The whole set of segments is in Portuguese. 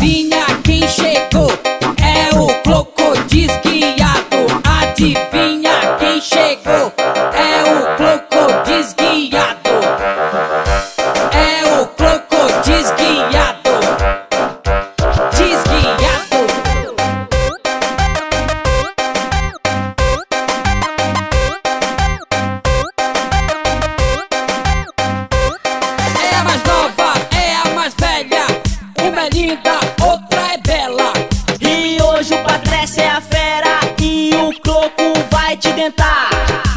Adivinha quem chegou? É o crocodisguiado. Adivinha quem chegou? É o crocodisguiado. Uma é linda, outra é bela. E hoje o Patrícia é a fera e o Cloco vai te dentar.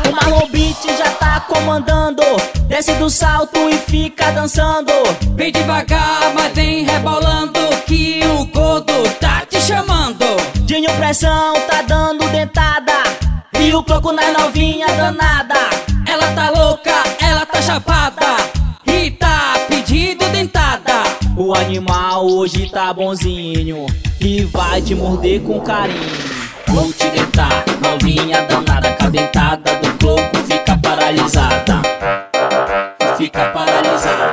O Marlon já tá comandando, desce do salto e fica dançando. Vem devagar, mas vem rebolando que o gordo tá te chamando. Dinho Pressão tá dando dentada e o Cloco na novinha danada. Ela tá louca, ela tá chapada O animal hoje tá bonzinho e vai te morder com carinho. Vou te dentar, novinha danada, com a dentada do Cloco fica paralisada. Fica paralisada.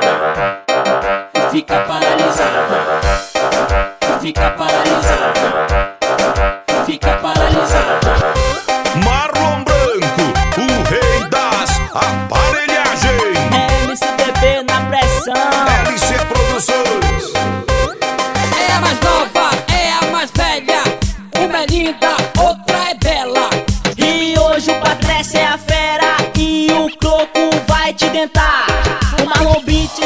Fica paralisada. Fica paralisada. Outra é bela. E hoje o Patrícia é a fera e o Cloco vai te dentar. O Marlon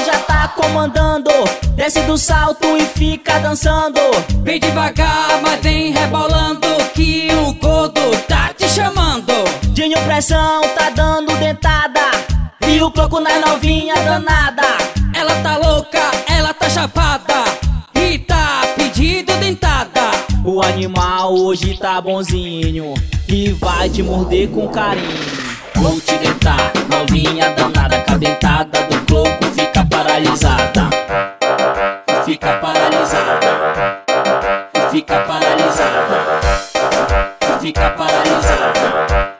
já tá comandando, desce do salto e fica dançando. Vem devagar, mas vem rebolando que o gordo tá te chamando. Dinho Pressão tá dando dentada e o Cloco na novinha danada. O animal hoje tá bonzinho e vai te morder com carinho. Vou te dentar, novinha danada, com a dentada do Cloco fica paralisada. Fica paralisada. Fica paralisada. Fica paralisada.